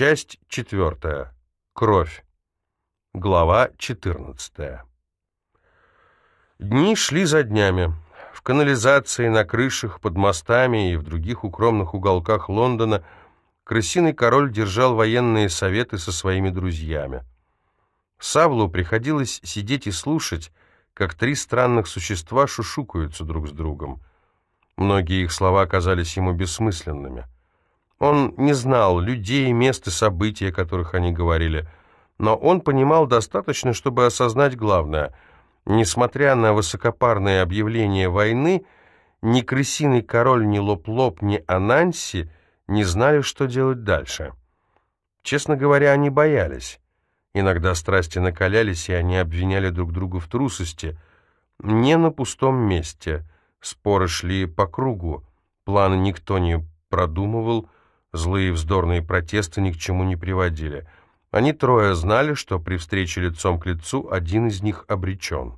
Часть четвертая. Кровь. Глава четырнадцатая. Дни шли за днями. В канализации, на крышах, под мостами и в других укромных уголках Лондона крысиный король держал военные советы со своими друзьями. Савлу приходилось сидеть и слушать, как три странных существа шушукаются друг с другом. Многие их слова казались ему бессмысленными. Он не знал людей, мест и событий, о которых они говорили, но он понимал достаточно, чтобы осознать главное. Несмотря на высокопарные объявления войны, ни крысиный король, ни Лоп-Лоп, ни Ананси не знали, что делать дальше. Честно говоря, они боялись. Иногда страсти накалялись, и они обвиняли друг друга в трусости. Не на пустом месте. Споры шли по кругу. Планы никто не продумывал, Злые вздорные протесты ни к чему не приводили. Они трое знали, что при встрече лицом к лицу один из них обречен.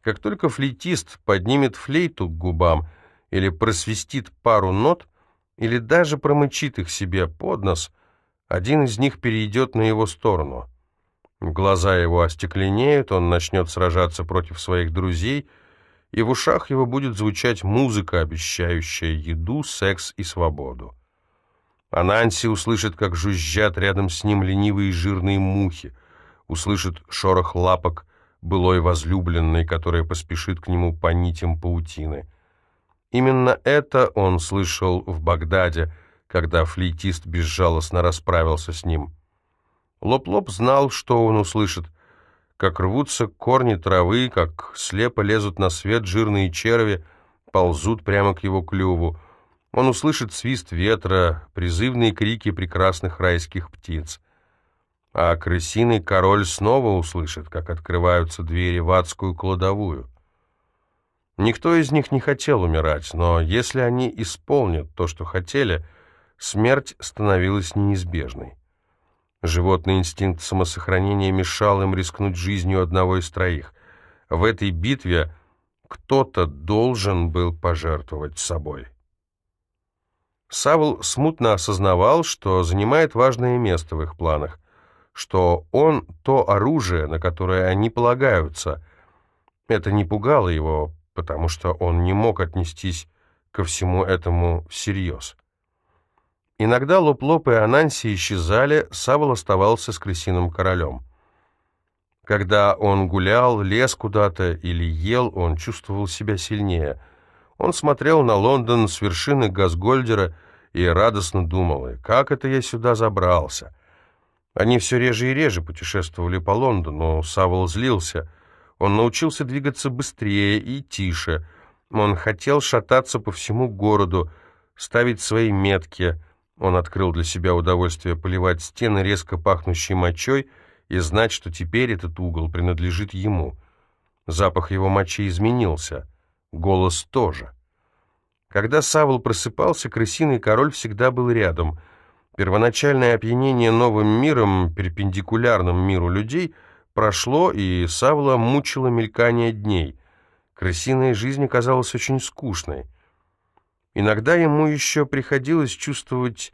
Как только флейтист поднимет флейту к губам или просвистит пару нот, или даже промычит их себе под нос, один из них перейдет на его сторону. Глаза его остекленеют, он начнет сражаться против своих друзей — и в ушах его будет звучать музыка, обещающая еду, секс и свободу. А Нанси услышит, как жужжат рядом с ним ленивые жирные мухи, услышит шорох лапок былой возлюбленной, которая поспешит к нему по нитям паутины. Именно это он слышал в Багдаде, когда флейтист безжалостно расправился с ним. Лоп-Лоп знал, что он услышит, как рвутся корни травы, как слепо лезут на свет жирные черви, ползут прямо к его клюву. Он услышит свист ветра, призывные крики прекрасных райских птиц. А крысиный король снова услышит, как открываются двери в адскую кладовую. Никто из них не хотел умирать, но если они исполнят то, что хотели, смерть становилась неизбежной. Животный инстинкт самосохранения мешал им рискнуть жизнью одного из троих. В этой битве кто-то должен был пожертвовать собой. Савл смутно осознавал, что занимает важное место в их планах, что он — то оружие, на которое они полагаются. Это не пугало его, потому что он не мог отнестись ко всему этому всерьез. Иногда Лоп-Лоп и Ананси исчезали, Савл оставался с крысиным королем. Когда он гулял, лез куда-то или ел, он чувствовал себя сильнее. Он смотрел на Лондон с вершины Газгольдера и радостно думал, как это я сюда забрался. Они все реже и реже путешествовали по Лондону, Савл злился. Он научился двигаться быстрее и тише. Он хотел шататься по всему городу, ставить свои метки — он открыл для себя удовольствие поливать стены резко пахнущей мочой и знать, что теперь этот угол принадлежит ему. Запах его мочи изменился, голос тоже. Когда Савл просыпался, крысиный король всегда был рядом. Первоначальное опьянение новым миром, перпендикулярным миру людей, прошло, и Савла мучило мелькание дней. Крысиная жизнь казалась очень скучной. Иногда ему еще приходилось чувствовать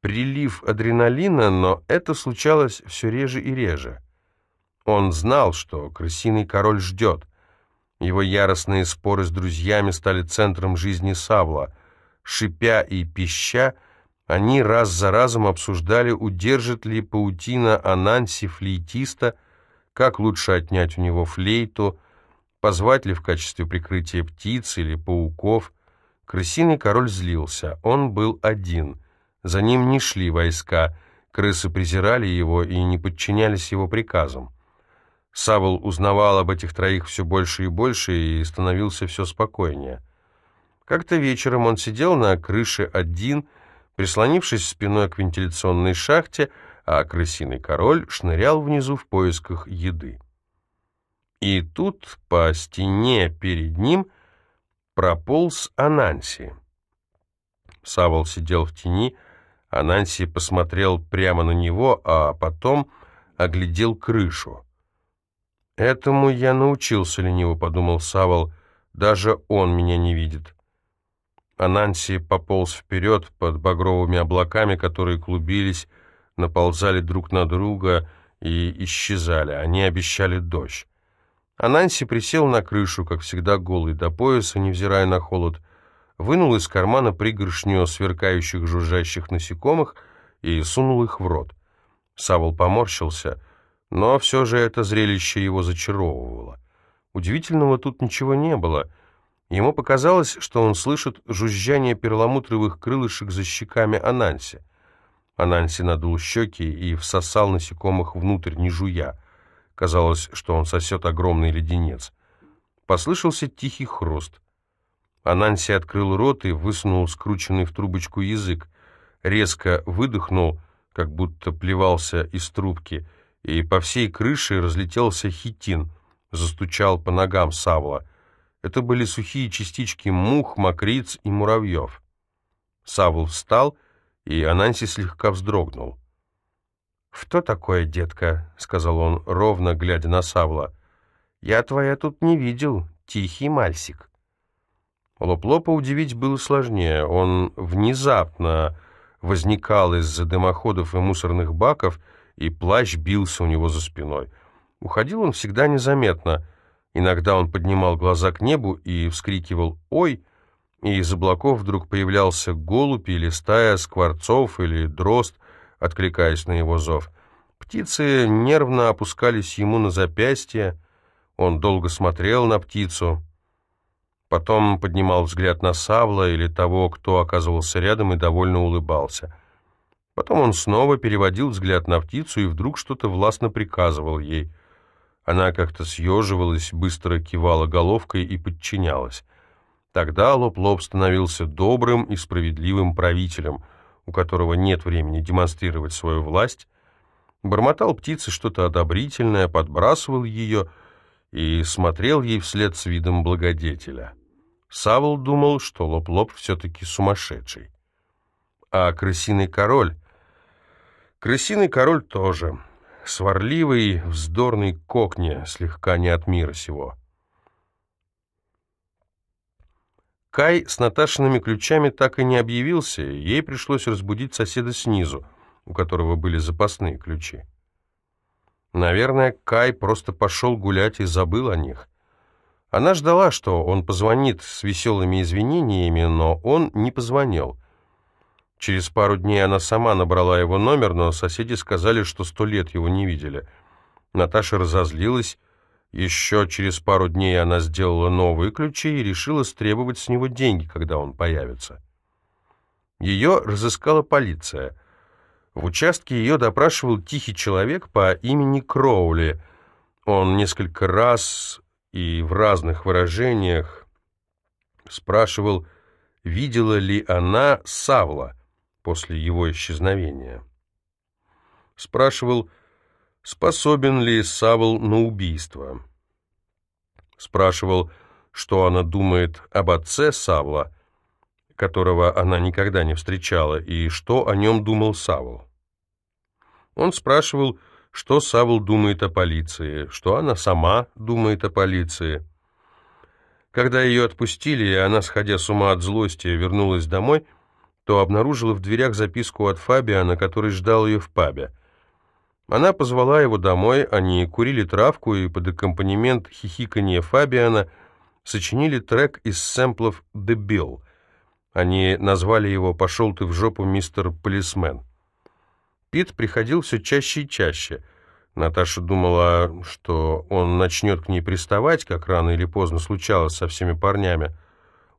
прилив адреналина, но это случалось все реже и реже. Он знал, что крысиный король ждет. Его яростные споры с друзьями стали центром жизни Савла. Шипя и пища, они раз за разом обсуждали, удержит ли паутина Ананси флейтиста, как лучше отнять у него флейту, позвать ли в качестве прикрытия птиц или пауков – Крысиный король злился. Он был один. За ним не шли войска. Крысы презирали его и не подчинялись его приказам. Савл узнавал об этих троих все больше и больше и становился все спокойнее. Как-то вечером он сидел на крыше один, прислонившись спиной к вентиляционной шахте, а крысиный король шнырял внизу в поисках еды. И тут по стене перед ним – прополз Ананси. Савол сидел в тени, Ананси посмотрел прямо на него, а потом оглядел крышу. «Этому я научился лениво», — подумал Савол, — «даже он меня не видит». Ананси пополз вперед под багровыми облаками, которые клубились, наползали друг на друга и исчезали. Они обещали дождь. Ананси присел на крышу, как всегда голый до пояса, невзирая на холод, вынул из кармана пригоршню сверкающих жужжащих насекомых и сунул их в рот. Савол поморщился, но все же это зрелище его зачаровывало. Удивительного тут ничего не было — Ему показалось, что он слышит жужжание перламутровых крылышек за щеками Ананси. Ананси надул щеки и всосал насекомых внутрь, не жуя. Казалось, что он сосет огромный леденец. Послышался тихий хруст. Ананси открыл рот и высунул скрученный в трубочку язык. Резко выдохнул, как будто плевался из трубки, и по всей крыше разлетелся хитин, застучал по ногам Савла. Это были сухие частички мух, мокриц и муравьев. Савл встал, и Ананси слегка вздрогнул. «Что такое, детка?» — сказал он, ровно глядя на Савла. «Я твоя тут не видел, тихий мальсик». Лоп-Лопа удивить было сложнее. Он внезапно возникал из-за дымоходов и мусорных баков, и плащ бился у него за спиной. Уходил он всегда незаметно — Иногда он поднимал глаза к небу и вскрикивал «Ой!», и из облаков вдруг появлялся голубь или стая скворцов или дрозд, откликаясь на его зов. Птицы нервно опускались ему на запястье, он долго смотрел на птицу, потом поднимал взгляд на Савла или того, кто оказывался рядом, и довольно улыбался. Потом он снова переводил взгляд на птицу и вдруг что-то властно приказывал ей — она как-то съеживалась, быстро кивала головкой и подчинялась. Тогда Лоп-Лоп становился добрым и справедливым правителем, у которого нет времени демонстрировать свою власть, бормотал птице что-то одобрительное, подбрасывал ее и смотрел ей вслед с видом благодетеля. Савл думал, что Лоп-Лоп все-таки сумасшедший. А крысиный король... Крысиный король тоже сварливый, вздорный кокни, слегка не от мира сего. Кай с Наташиными ключами так и не объявился, ей пришлось разбудить соседа снизу, у которого были запасные ключи. Наверное, Кай просто пошел гулять и забыл о них. Она ждала, что он позвонит с веселыми извинениями, но он не позвонил. Через пару дней она сама набрала его номер, но соседи сказали, что сто лет его не видели. Наташа разозлилась. Еще через пару дней она сделала новые ключи и решила стребовать с него деньги, когда он появится. Ее разыскала полиция. В участке ее допрашивал тихий человек по имени Кроули. Он несколько раз и в разных выражениях спрашивал, видела ли она Савла после его исчезновения. Спрашивал, способен ли Савл на убийство. Спрашивал, что она думает об отце Савла, которого она никогда не встречала, и что о нем думал Савл. Он спрашивал, что Савл думает о полиции, что она сама думает о полиции. Когда ее отпустили, и она, сходя с ума от злости, вернулась домой, то обнаружила в дверях записку от Фабиана, который ждал ее в пабе. Она позвала его домой, они курили травку и под аккомпанемент хихикания Фабиана сочинили трек из сэмплов «The Bill». Они назвали его «Пошел ты в жопу, мистер полисмен». Пит приходил все чаще и чаще. Наташа думала, что он начнет к ней приставать, как рано или поздно случалось со всеми парнями.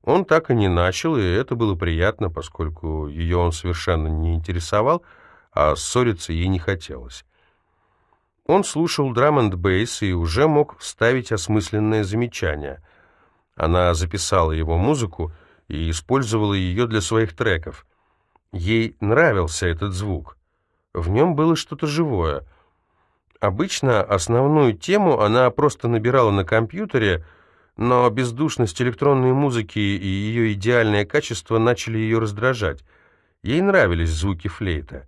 Он так и не начал, и это было приятно, поскольку ее он совершенно не интересовал, а ссориться ей не хотелось. Он слушал драм бейс и уже мог вставить осмысленное замечание. Она записала его музыку и использовала ее для своих треков. Ей нравился этот звук. В нем было что-то живое. Обычно основную тему она просто набирала на компьютере, но бездушность электронной музыки и ее идеальное качество начали ее раздражать. Ей нравились звуки флейта.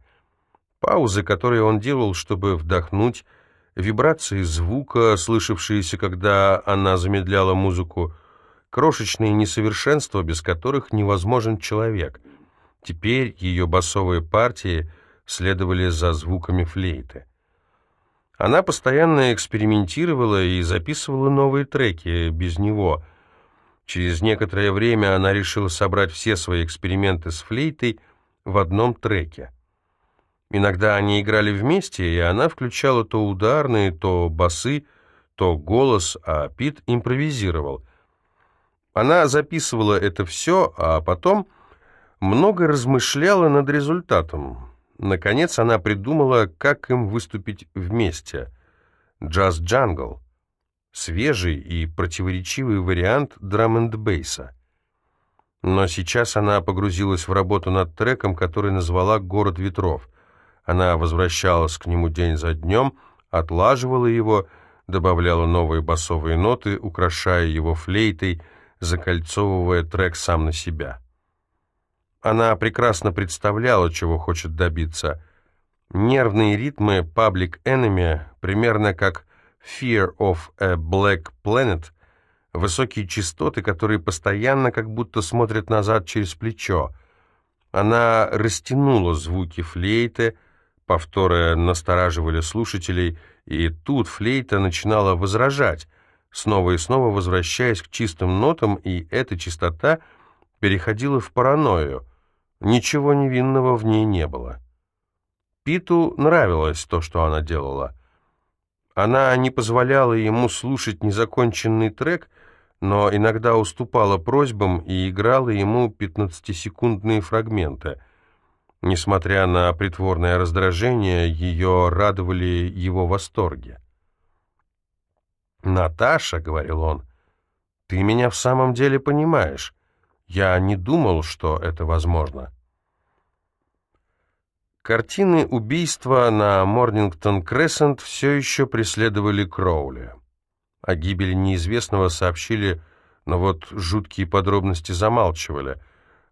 Паузы, которые он делал, чтобы вдохнуть, вибрации звука, слышавшиеся, когда она замедляла музыку, крошечные несовершенства, без которых невозможен человек. Теперь ее басовые партии следовали за звуками флейты. Она постоянно экспериментировала и записывала новые треки без него. Через некоторое время она решила собрать все свои эксперименты с флейтой в одном треке. Иногда они играли вместе, и она включала то ударные, то басы, то голос, а Пит импровизировал. Она записывала это все, а потом много размышляла над результатом. Наконец она придумала, как им выступить вместе. Джаз-джангл. Свежий и противоречивый вариант драм-энд-бейса. Но сейчас она погрузилась в работу над треком, который назвала «Город ветров». Она возвращалась к нему день за днем, отлаживала его, добавляла новые басовые ноты, украшая его флейтой, закольцовывая трек сам на себя. Она прекрасно представляла, чего хочет добиться. Нервные ритмы Public Enemy, примерно как Fear of a Black Planet, высокие частоты, которые постоянно как будто смотрят назад через плечо. Она растянула звуки флейты, повторы настораживали слушателей, и тут флейта начинала возражать, снова и снова возвращаясь к чистым нотам, и эта чистота переходила в паранойю. Ничего невинного в ней не было. Питу нравилось то, что она делала. Она не позволяла ему слушать незаконченный трек, но иногда уступала просьбам и играла ему 15-секундные фрагменты. Несмотря на притворное раздражение, ее радовали его восторги. «Наташа», — говорил он, — «ты меня в самом деле понимаешь. Я не думал, что это возможно». Картины убийства на Морнингтон-Крессент все еще преследовали Кроули. О гибели неизвестного сообщили, но вот жуткие подробности замалчивали.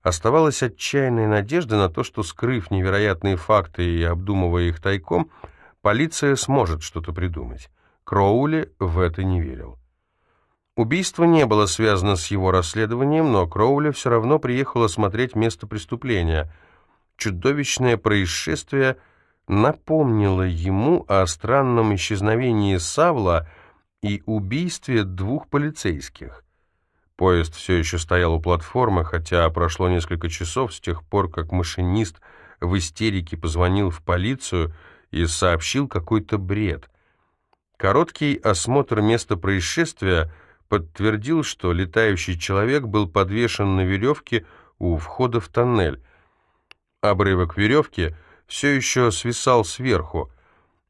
Оставалась отчаянная надежда на то, что, скрыв невероятные факты и обдумывая их тайком, полиция сможет что-то придумать. Кроули в это не верил. Убийство не было связано с его расследованием, но Кроули все равно приехал осмотреть место преступления. Чудовищное происшествие напомнило ему о странном исчезновении Савла и убийстве двух полицейских. Поезд все еще стоял у платформы, хотя прошло несколько часов с тех пор, как машинист в истерике позвонил в полицию и сообщил какой-то бред. Короткий осмотр места происшествия подтвердил, что летающий человек был подвешен на веревке у входа в тоннель. Обрывок веревки все еще свисал сверху.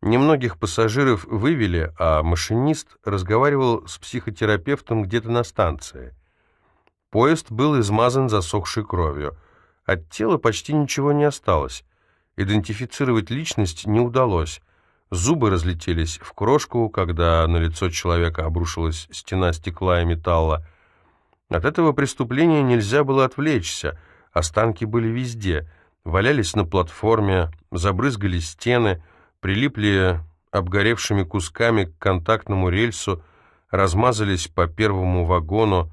Немногих пассажиров вывели, а машинист разговаривал с психотерапевтом где-то на станции. Поезд был измазан засохшей кровью. От тела почти ничего не осталось. Идентифицировать личность не удалось. Зубы разлетелись в крошку, когда на лицо человека обрушилась стена стекла и металла. От этого преступления нельзя было отвлечься. Останки были везде. Валялись на платформе, забрызгали стены, прилипли обгоревшими кусками к контактному рельсу, размазались по первому вагону.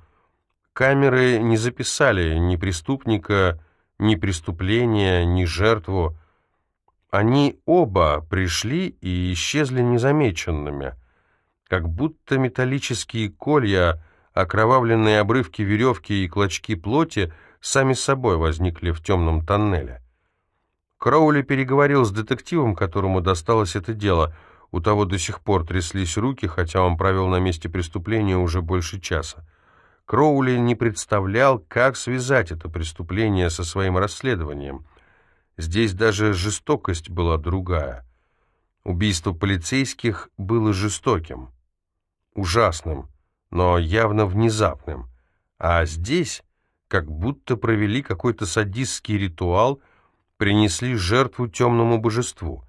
Камеры не записали ни преступника, ни преступления, ни жертву. Они оба пришли и исчезли незамеченными, как будто металлические колья, окровавленные обрывки веревки и клочки плоти сами собой возникли в темном тоннеле. Кроули переговорил с детективом, которому досталось это дело. У того до сих пор тряслись руки, хотя он провел на месте преступления уже больше часа. Кроули не представлял, как связать это преступление со своим расследованием — Здесь даже жестокость была другая. Убийство полицейских было жестоким, ужасным, но явно внезапным. А здесь как будто провели какой-то садистский ритуал, принесли жертву темному божеству.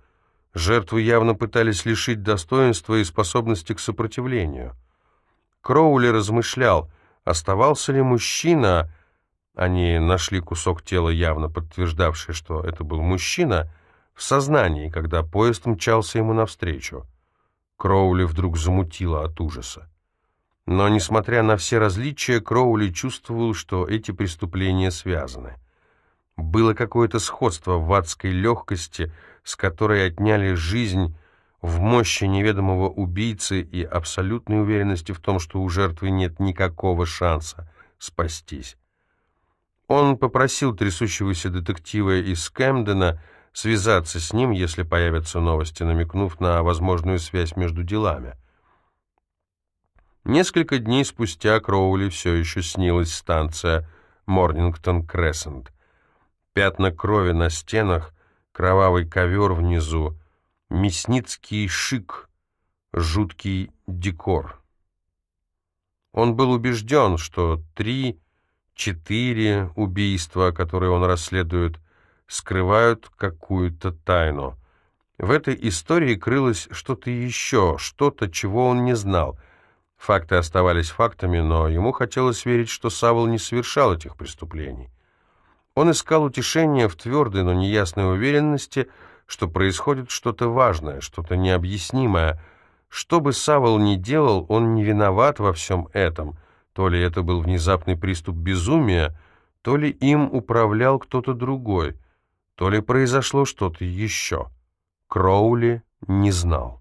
Жертву явно пытались лишить достоинства и способности к сопротивлению. Кроули размышлял, оставался ли мужчина, они нашли кусок тела, явно подтверждавший, что это был мужчина, в сознании, когда поезд мчался ему навстречу. Кроули вдруг замутило от ужаса. Но, несмотря на все различия, Кроули чувствовал, что эти преступления связаны. Было какое-то сходство в адской легкости, с которой отняли жизнь, в мощи неведомого убийцы и абсолютной уверенности в том, что у жертвы нет никакого шанса спастись. Он попросил трясущегося детектива из Кэмдена связаться с ним, если появятся новости, намекнув на возможную связь между делами. Несколько дней спустя Кроули все еще снилась станция Морнингтон-Крессент. Пятна крови на стенах, кровавый ковер внизу, мясницкий шик, жуткий декор. Он был убежден, что три-четыре убийства, которые он расследует, скрывают какую-то тайну. В этой истории крылось что-то еще, что-то, чего он не знал. Факты оставались фактами, но ему хотелось верить, что Савол не совершал этих преступлений. Он искал утешения в твердой, но неясной уверенности, что происходит что-то важное, что-то необъяснимое. Что бы Савол ни делал, он не виноват во всем этом. То ли это был внезапный приступ безумия, то ли им управлял кто-то другой, то ли произошло что-то еще. Кроули не знал.